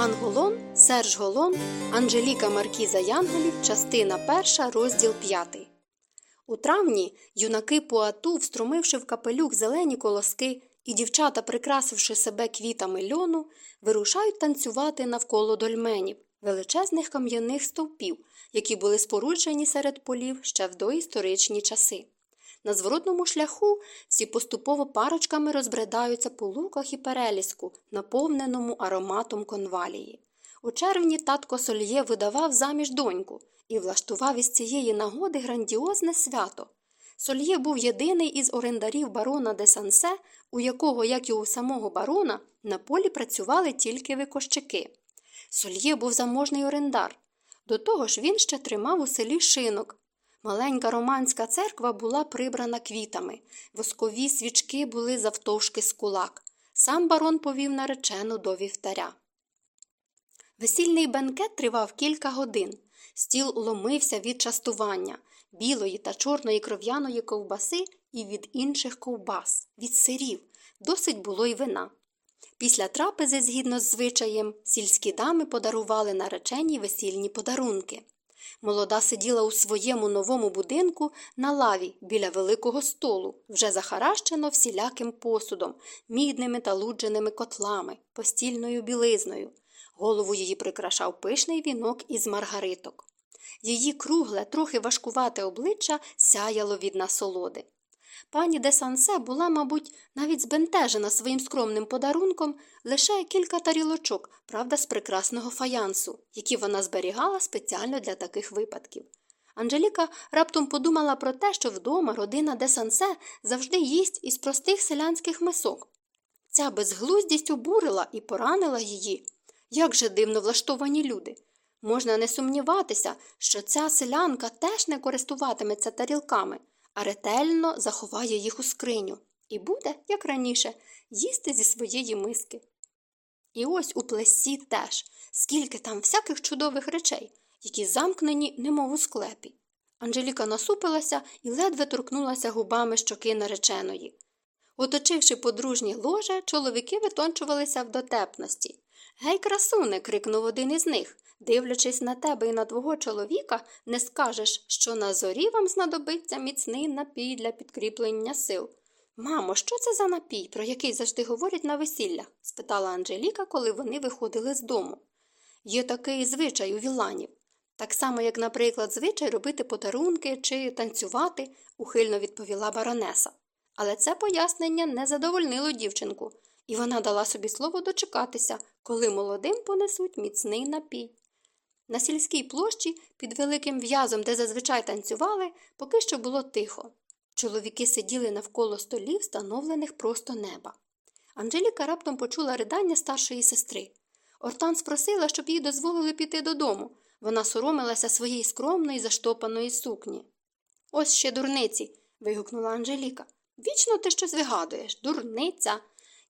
Ан Голон, Серж Голон, Анжеліка Маркіза Янголів, частина 1, розділ 5. У травні юнаки Пуату, встромивши в капелюх зелені колоски і дівчата, прикрасивши себе квітами льону, вирушають танцювати навколо дольменів, величезних кам'яних стовпів, які були споруджені серед полів ще в доісторичні часи. На зворотному шляху всі поступово парочками розбредаються по луках і переліску, наповненому ароматом конвалії. У червні татко Сольє видавав заміж доньку і влаштував із цієї нагоди грандіозне свято. Сольє був єдиний із орендарів барона де Сансе, у якого, як і у самого барона, на полі працювали тільки викощики. Сольє був заможний орендар. До того ж він ще тримав у селі шинок, Маленька романська церква була прибрана квітами, воскові свічки були завтовшки з кулак. Сам барон повів наречену до вівтаря. Весільний бенкет тривав кілька годин. Стіл ломився від частування, білої та чорної кров'яної ковбаси і від інших ковбас, від сирів. Досить було й вина. Після трапези, згідно з звичаєм, сільські дами подарували нареченій весільні подарунки. Молода сиділа у своєму новому будинку на лаві біля великого столу, вже захаращено всіляким посудом, мідними та лудженими котлами, постільною білизною. Голову її прикрашав пишний вінок із маргариток. Її кругле, трохи важкувате обличчя сяяло від насолоди. Пані де Сансе була, мабуть, навіть збентежена своїм скромним подарунком лише кілька тарілочок, правда, з прекрасного фаянсу, які вона зберігала спеціально для таких випадків. Анжеліка раптом подумала про те, що вдома родина де Сансе завжди їсть із простих селянських мисок. Ця безглуздість обурила і поранила її. Як же дивно влаштовані люди. Можна не сумніватися, що ця селянка теж не користуватиметься тарілками а ретельно заховає їх у скриню і буде, як раніше, їсти зі своєї миски. І ось у плесі теж, скільки там всяких чудових речей, які замкнені, немов у склепі. Анжеліка насупилася і ледве торкнулася губами щоки нареченої. Оточивши подружнє ложе, чоловіки витончувалися в дотепності. Гей, красуне. крикнув один із них. Дивлячись на тебе і на твого чоловіка, не скажеш, що на зорі вам знадобиться міцний напій для підкріплення сил. Мамо, що це за напій, про який завжди говорять на весіллях? спитала Анжеліка, коли вони виходили з дому. Є такий звичай у віланів. Так само, як, наприклад, звичай робити подарунки чи танцювати, ухильно відповіла баронеса. Але це пояснення не задовольнило дівчинку, і вона дала собі слово дочекатися, коли молодим понесуть міцний напій. На сільській площі під великим в'язом, де зазвичай танцювали, поки що було тихо. Чоловіки сиділи навколо столів, встановлених просто неба. Анжеліка раптом почула ридання старшої сестри. Ортан спросила, щоб їй дозволили піти додому. Вона соромилася своєї скромної заштопаної сукні. Ось ще дурниці. вигукнула Анжеліка. Вічно ти щось вигадуєш, дурниця.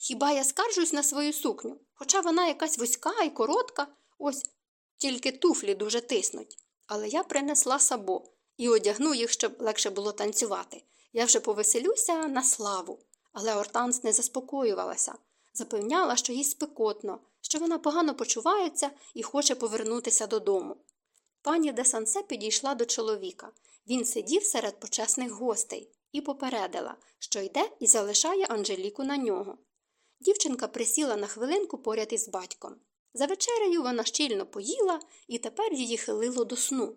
Хіба я скаржусь на свою сукню? Хоча вона якась вузька і коротка, ось тільки туфлі дуже тиснуть. Але я принесла сабо і одягну їх, щоб легше було танцювати. Я вже повеселюся на славу. Але Ортанс не заспокоювалася, запевняла, що їй спекотно, що вона погано почувається і хоче повернутися додому. Пані де Сансе підійшла до чоловіка. Він сидів серед почесних гостей і попередила, що йде і залишає Анжеліку на нього. Дівчинка присіла на хвилинку поряд із батьком. За вечерею вона щільно поїла і тепер її хилило до сну.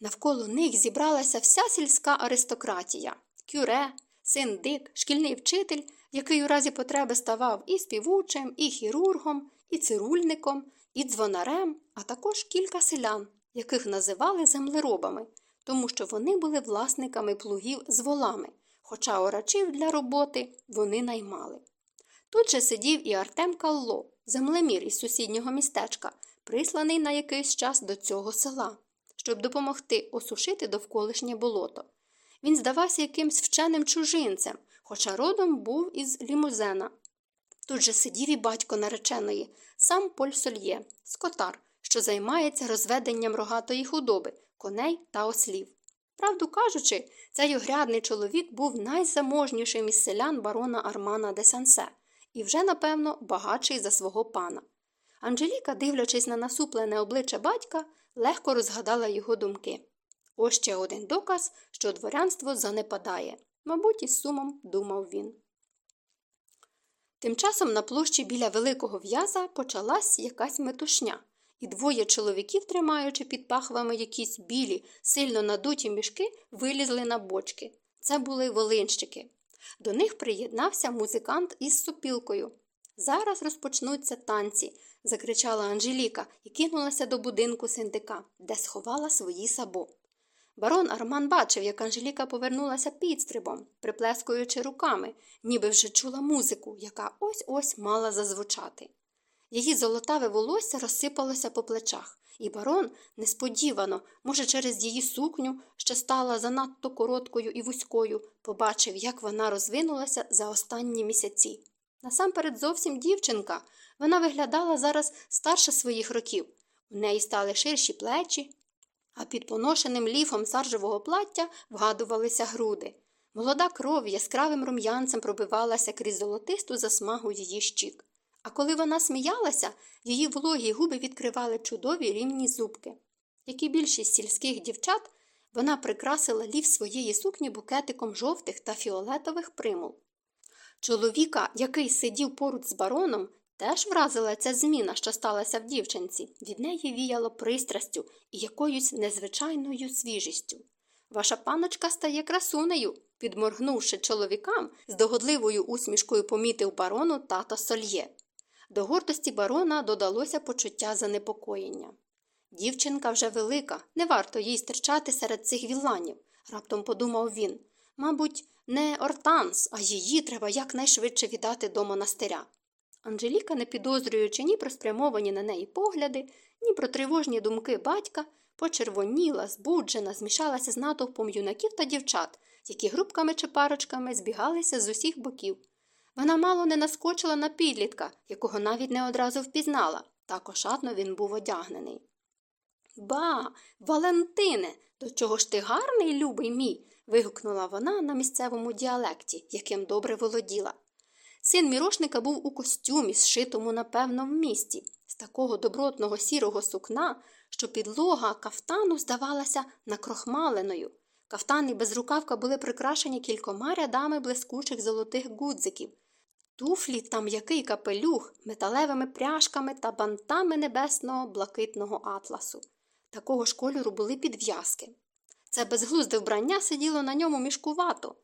Навколо них зібралася вся сільська аристократія кюре, синдик, шкільний вчитель, який у разі потреби ставав і співучим, і хірургом, і цирульником, і дзвонарем, а також кілька селян, яких називали землеробами, тому що вони були власниками плугів з волами, хоча орачів для роботи вони наймали. Тут же сидів і Артем Калло, землемір із сусіднього містечка, присланий на якийсь час до цього села, щоб допомогти осушити довколишнє болото. Він здавався якимсь вченим чужинцем, хоча родом був із лімузена. Тут же сидів і батько нареченої, сам Поль Сольє, скотар, що займається розведенням рогатої худоби, коней та ослів. Правду кажучи, цей огрядний чоловік був найзаможнішим із селян барона Армана де Сансе і вже, напевно, багатший за свого пана. Анжеліка, дивлячись на насуплене обличчя батька, легко розгадала його думки. Ось ще один доказ, що дворянство занепадає, мабуть, із сумом думав він. Тим часом на площі біля великого в'яза почалась якась метушня, і двоє чоловіків, тримаючи під пахвами якісь білі, сильно надуті мішки, вилізли на бочки. Це були волинщики. До них приєднався музикант із сопілкою. Зараз розпочнуться танці, закричала Анжеліка і кинулася до будинку синдика, де сховала свої сабо. Барон Арман бачив, як Анжеліка повернулася підстрибом, приплескуючи руками, ніби вже чула музику, яка ось ось мала зазвучати. Її золотаве волосся розсипалося по плечах, і барон несподівано, може, через її сукню, що стала занадто короткою і вузькою, побачив, як вона розвинулася за останні місяці. Насамперед зовсім дівчинка. Вона виглядала зараз старше своїх років. У неї стали ширші плечі, а під поношеним ліфом саржевого плаття вгадувалися груди. Молода кров яскравим рум'янцем пробивалася крізь золотисту засмагу її щік. А коли вона сміялася, її вологі губи відкривали чудові рівні зубки. Як і більшість сільських дівчат, вона прикрасила лів своєї сукні букетиком жовтих та фіолетових примул. Чоловіка, який сидів поруч з бароном, теж вразила ця зміна, що сталася в дівчинці. Від неї віяло пристрастю і якоюсь незвичайною свіжістю. Ваша паночка стає красунею, підморгнувши чоловікам, з догодливою усмішкою помітив барону тато Сольє. До гордості барона додалося почуття занепокоєння. Дівчинка вже велика, не варто їй стирчати серед цих віланів, раптом подумав він. Мабуть, не Ортанс, а її треба якнайшвидше віддати до монастиря. Анжеліка, не підозрюючи ні про спрямовані на неї погляди, ні про тривожні думки батька, почервоніла, збуджена, змішалася з натовпом юнаків та дівчат, які групками чи парочками збігалися з усіх боків. Вона мало не наскочила на підлітка, якого навіть не одразу впізнала, так ошатно він був одягнений. Ба, Валентине, до чого ж ти гарний, любий мій? вигукнула вона на місцевому діалекті, яким добре володіла. Син мірошника був у костюмі, зшитому, напевно, в місті, з такого добротного сірого сукна, що підлога кафтану здавалася накрохмаленою. Кафтан і безрукавка були прикрашені кількома рядами блискучих золотих гудзиків, туфлі та м'який капелюх, металевими пряжками та бантами небесного блакитного атласу. Такого ж кольору були підв'язки. Це безглузде вбрання сиділо на ньому мішкувато,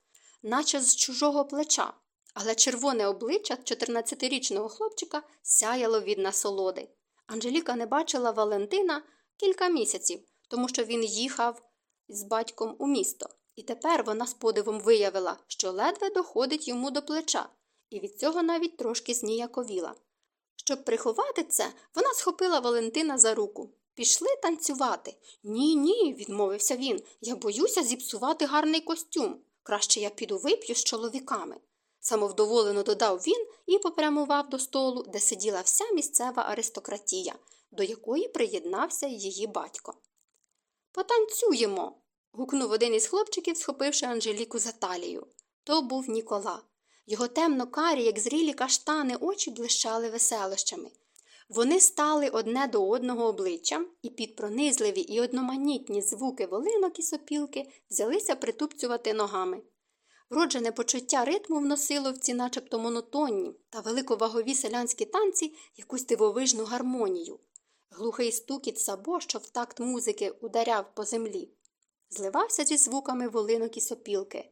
наче з чужого плеча, але червоне обличчя 14-річного хлопчика сяяло від насолоди. Анжеліка не бачила Валентина кілька місяців, тому що він їхав з батьком у місто, і тепер вона з подивом виявила, що ледве доходить йому до плеча, і від цього навіть трошки зніяковіла. Щоб приховати це, вона схопила Валентина за руку. Пішли танцювати. Ні, ні, відмовився він. Я боюся зіпсувати гарний костюм. Краще я піду вип'ю з чоловіками. Самовдоволено додав він і попрямував до столу, де сиділа вся місцева аристократія, до якої приєднався її батько. Потанцюємо. гукнув один із хлопчиків, схопивши Анжеліку за талію. То був Нікола. Його темно карі, як зрілі каштани, очі блищали веселощами. Вони стали одне до одного обличчям, і під пронизливі і одноманітні звуки волинок і сопілки взялися притупцювати ногами. Вроджене почуття ритму вносило в ці начебто монотонні та великовагові селянські танці якусь дивовижну гармонію. Глухий стукіт сабо, що в такт музики ударяв по землі, зливався зі звуками волинок і сопілки.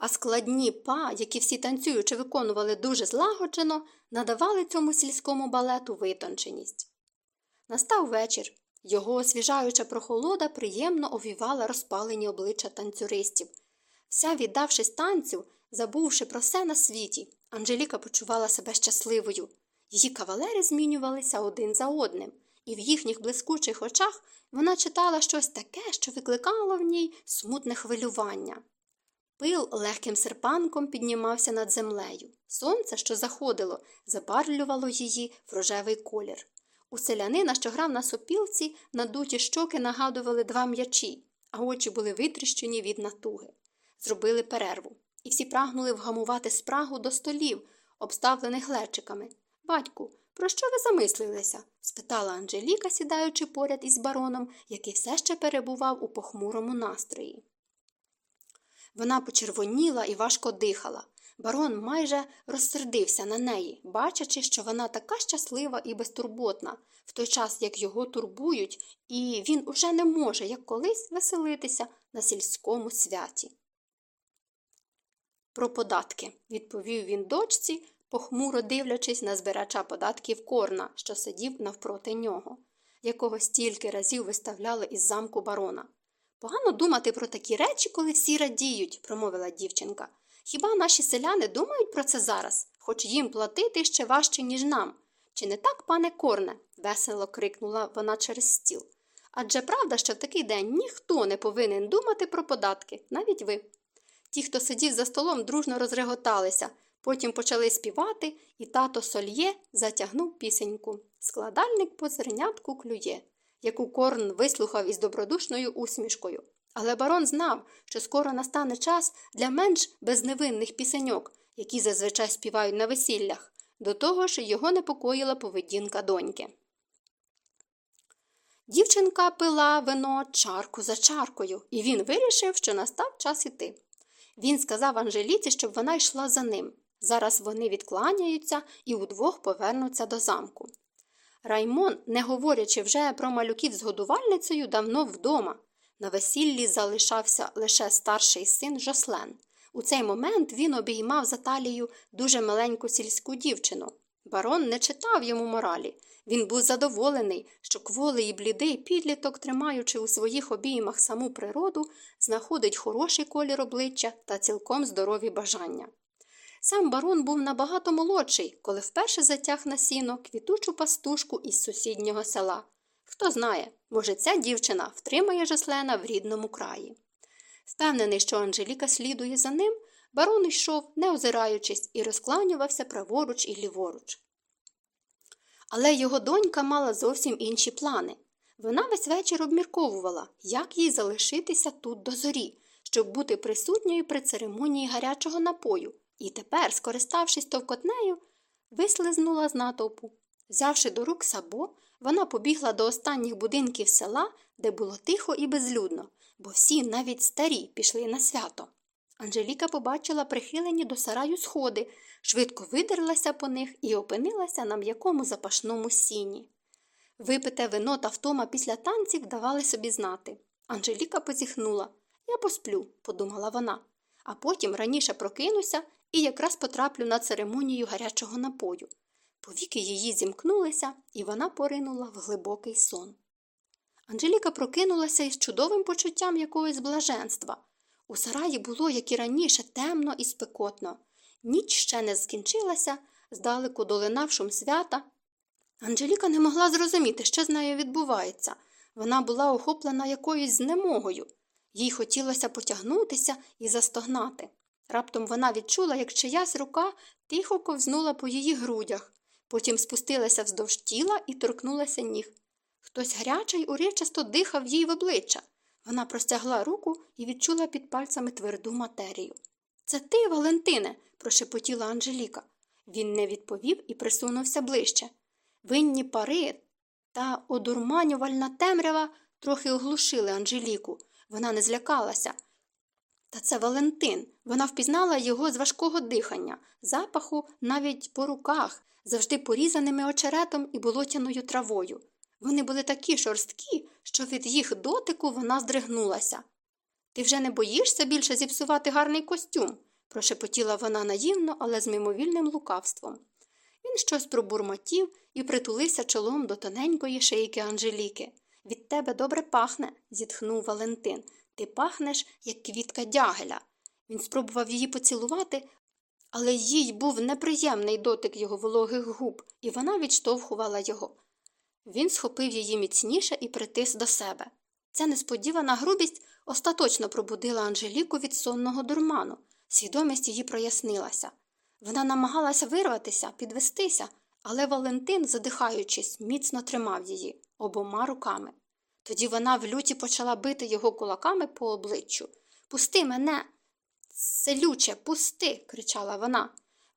А складні па, які всі танцюючи виконували дуже злагоджено, надавали цьому сільському балету витонченість. Настав вечір. Його освіжаюча прохолода приємно овівала розпалені обличчя танцюристів. Вся, віддавшись танцю, забувши про все на світі, Анжеліка почувала себе щасливою. Її кавалери змінювалися один за одним, і в їхніх блискучих очах вона читала щось таке, що викликало в ній смутне хвилювання. Пил легким серпанком піднімався над землею. Сонце, що заходило, забарвлювало її в рожевий колір. У селянина, що грав на сопілці, надуті щоки нагадували два м'ячі, а очі були витріщені від натуги. Зробили перерву, і всі прагнули вгамувати спрагу до столів, обставлених глечиками. Батьку, про що ви замислилися? спитала Анжеліка, сідаючи поряд із бароном, який все ще перебував у похмурому настрої. Вона почервоніла і важко дихала. Барон майже розсердився на неї, бачачи, що вона така щаслива і безтурботна, в той час як його турбують, і він уже не може, як колись, веселитися на сільському святі. Про податки, відповів він дочці, похмуро дивлячись на збирача податків корна, що сидів навпроти нього, якого стільки разів виставляли із замку барона. Погано думати про такі речі, коли всі радіють, промовила дівчинка. Хіба наші селяни думають про це зараз, хоч їм платити ще важче, ніж нам? Чи не так, пане корне? весело крикнула вона через стіл. Адже правда, що в такий день ніхто не повинен думати про податки, навіть ви. Ті, хто сидів за столом, дружно розреготалися, потім почали співати, і тато Сольє затягнув пісеньку. Складальник по зернятку клює, яку корн вислухав із добродушною усмішкою. Але барон знав, що скоро настане час для менш безневинних пісеньок, які зазвичай співають на весіллях. До того ж його непокоїла поведінка доньки. Дівчинка пила вино чарку за чаркою, і він вирішив, що настав час іти. Він сказав Анжеліці, щоб вона йшла за ним. Зараз вони відкланяються і удвох повернуться до замку. Раймон, не говорячи вже про малюків з годувальницею, давно вдома. На весіллі залишався лише старший син Жослен. У цей момент він обіймав за талію дуже маленьку сільську дівчину. Барон не читав йому моралі. Він був задоволений, що кволий і блідий підліток, тримаючи у своїх обіймах саму природу, знаходить хороший колір обличчя та цілком здорові бажання. Сам барон був набагато молодший, коли вперше затяг на сіно квітучу пастушку із сусіднього села. Хто знає, може, ця дівчина втримає Жослена в рідному краї. Впевнений, що Анжеліка слідує за ним, барон йшов, не озираючись, і розкланювався праворуч і ліворуч. Але його донька мала зовсім інші плани. Вона весь вечір обмірковувала, як їй залишитися тут до зорі, щоб бути присутньою при церемонії гарячого напою, і тепер, скориставшись товкотнею, вислизнула з натовпу. Взявши до рук сабо, вона побігла до останніх будинків села, де було тихо і безлюдно, бо всі, навіть старі, пішли на свято. Анжеліка побачила прихилені до сараю сходи, швидко видерлася по них і опинилася на м'якому запашному сіні. Випите вино та втома після танців давали собі знати. Анжеліка позіхнула. Я посплю, подумала вона, а потім раніше прокинуся і якраз потраплю на церемонію гарячого напою. Повіки її зімкнулися, і вона поринула в глибокий сон. Анжеліка прокинулася із чудовим почуттям якогось блаженства. У сараї було, як і раніше, темно і спекотно. Ніч ще не скінчилася, здалеку долинав шум свята. Анжеліка не могла зрозуміти, що з нею відбувається. Вона була охоплена якоюсь знемогою. Їй хотілося потягнутися і застогнати. Раптом вона відчула, як чиясь рука тихо ковзнула по її грудях, потім спустилася вздовж тіла і торкнулася ніг. Хтось гарячий урочисто дихав їй в обличчя. Вона простягла руку і відчула під пальцями тверду матерію. Це ти, Валентине, прошепотіла Анжеліка. Він не відповів і присунувся ближче. Винні пари та одурманювальна темрява трохи оглушили Анжеліку. Вона не злякалася. Та це Валентин. Вона впізнала його з важкого дихання, запаху навіть по руках, завжди порізаними очеретом і болотяною травою. Вони були такі шорсткі, що від їх дотику вона здригнулася. Ти вже не боїшся більше зіпсувати гарний костюм? прошепотіла вона наївно, але з мимовільним лукавством. Він щось пробурмотів і притулився чолом до тоненької шийки Анжеліки. Від тебе добре пахне, зітхнув Валентин. Ти пахнеш, як квітка дягеля. Він спробував її поцілувати, але їй був неприємний дотик його вологих губ, і вона відштовхувала його. Він схопив її міцніше і притис до себе. Ця несподівана грубість остаточно пробудила Анжеліку від сонного дурману. Свідомість її прояснилася. Вона намагалася вирватися, підвестися, але Валентин, задихаючись, міцно тримав її обома руками. Тоді вона в люті почала бити його кулаками по обличчю. Пусти мене. Селюче, пусти. кричала вона.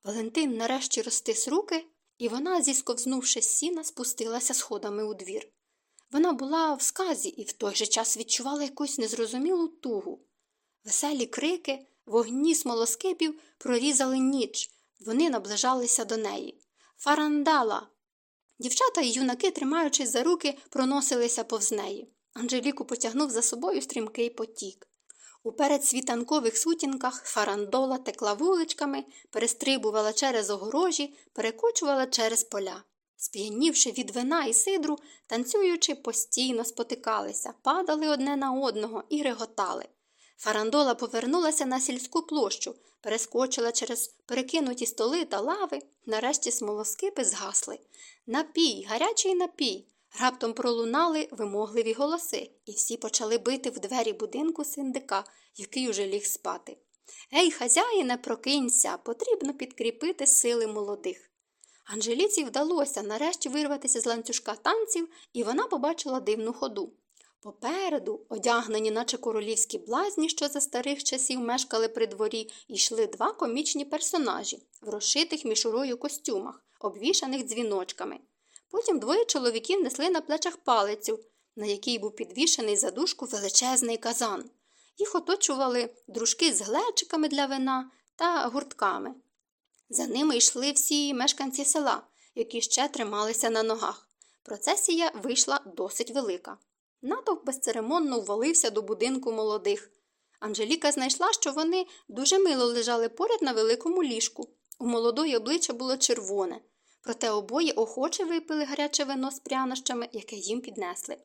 Валентин нарешті розтис руки, і вона, зісковзнувши з сіна, спустилася сходами у двір. Вона була в сказі і в той же час відчувала якусь незрозумілу тугу. Веселі крики, вогні смолоскипів прорізали ніч, вони наближалися до неї. Фарандала. Дівчата і юнаки, тримаючись за руки, проносилися повз неї. Анжеліку потягнув за собою стрімкий потік. У передсвітанкових сутінках фарандола текла вуличками, перестрибувала через огорожі, перекочувала через поля. Сп'янівши від вина і сидру, танцюючи, постійно спотикалися, падали одне на одного і реготали. Фарандола повернулася на сільську площу, перескочила через перекинуті столи та лави, нарешті смолоскипи згасли. Напій, гарячий напій. Раптом пролунали вимогливі голоси, і всі почали бити в двері будинку синдика, який уже ліг спати. Гей, хазяїне, прокинься, потрібно підкріпити сили молодих. Анжеліці вдалося нарешті вирватися з ланцюжка танців, і вона побачила дивну ходу. Попереду, одягнені, наче королівські блазні, що за старих часів мешкали при дворі, йшли два комічні персонажі в розшитих мішурою костюмах, обвішаних дзвіночками. Потім двоє чоловіків несли на плечах палицю, на якій був підвішений за дужку величезний казан. Їх оточували дружки з глечиками для вина та гуртками. За ними йшли всі мешканці села, які ще трималися на ногах. Процесія вийшла досить велика. Натовп безцеремонно ввалився до будинку молодих. Анжеліка знайшла, що вони дуже мило лежали поряд на великому ліжку. У молодої обличчя було червоне, проте обоє охоче випили гаряче вино з прянощами, яке їм піднесли.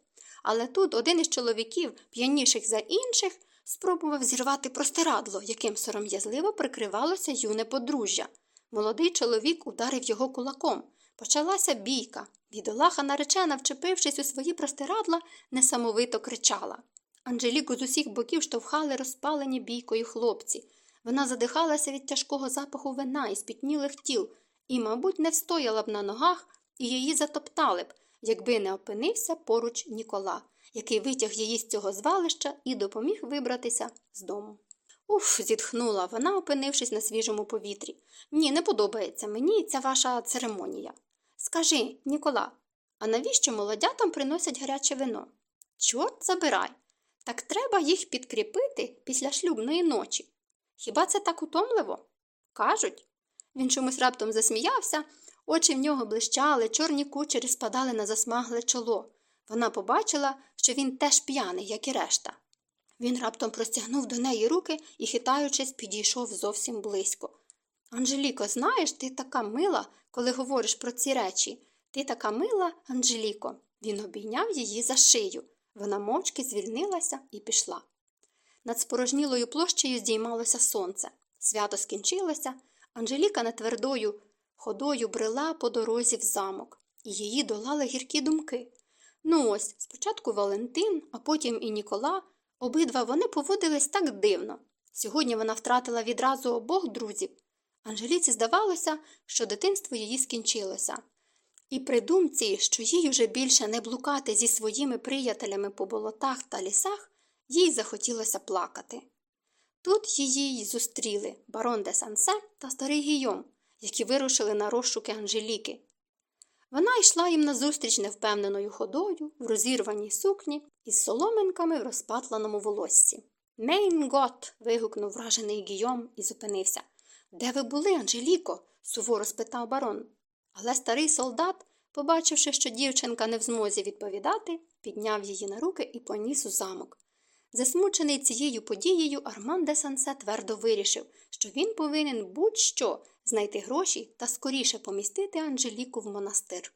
Але тут один із чоловіків, п'яніших за інших, спробував зірвати простирадло, яким сором'язливо прикривалося юне подружжя. Молодий чоловік ударив його кулаком. Почалася бійка. Бідолаха наречена, вчепившись у свої простирадла, несамовито кричала. Анжеліку з усіх боків штовхали розпалені бійкою хлопці. Вона задихалася від тяжкого запаху вина і спітнілих тіл, і, мабуть, не встояла б на ногах, і її затоптали б, якби не опинився поруч Нікола, який витяг її з цього звалища і допоміг вибратися з дому. Уф, зітхнула вона, опинившись на свіжому повітрі. Ні, не подобається мені ця ваша церемонія. Скажи, Нікола, а навіщо молодятам приносять гаряче вино? Чорт забирай. Так треба їх підкріпити після шлюбної ночі. Хіба це так утомливо? Кажуть. Він чомусь раптом засміявся, очі в нього блищали, чорні кучері спадали на засмагле чоло. Вона побачила, що він теж п'яний, як і решта. Він раптом простягнув до неї руки і, хитаючись, підійшов зовсім близько. Анжеліко, знаєш, ти така мила, коли говориш про ці речі. Ти така мила, Анжеліко. Він обійняв її за шию. Вона мовчки звільнилася і пішла. Над спорожнілою площею здіймалося сонце. Свято скінчилося. Анжеліка нетвердою ходою брела по дорозі в замок, і її долали гіркі думки. Ну ось, спочатку Валентин, а потім і Нікола. Обидва вони поводились так дивно. Сьогодні вона втратила відразу обох друзів. Анжеліці здавалося, що дитинство її скінчилося. І при думці, що їй уже більше не блукати зі своїми приятелями по болотах та лісах, їй захотілося плакати. Тут її й зустріли барон де Сансе та старий Гійом, які вирушили на розшуки Анжеліки. Вона йшла їм назустріч невпевненою ходою, в розірваній сукні із соломинками в розпатланому волоссі. Mein Gott. вигукнув вражений Гійом і зупинився. Де ви були, Анжеліко? суворо спитав барон. Але старий солдат, побачивши, що дівчинка не в змозі відповідати, підняв її на руки і поніс у замок. Засмучений цією подією, Арман де Сансе твердо вирішив, що він повинен будь-що знайти гроші та скоріше помістити Анжеліку в монастир.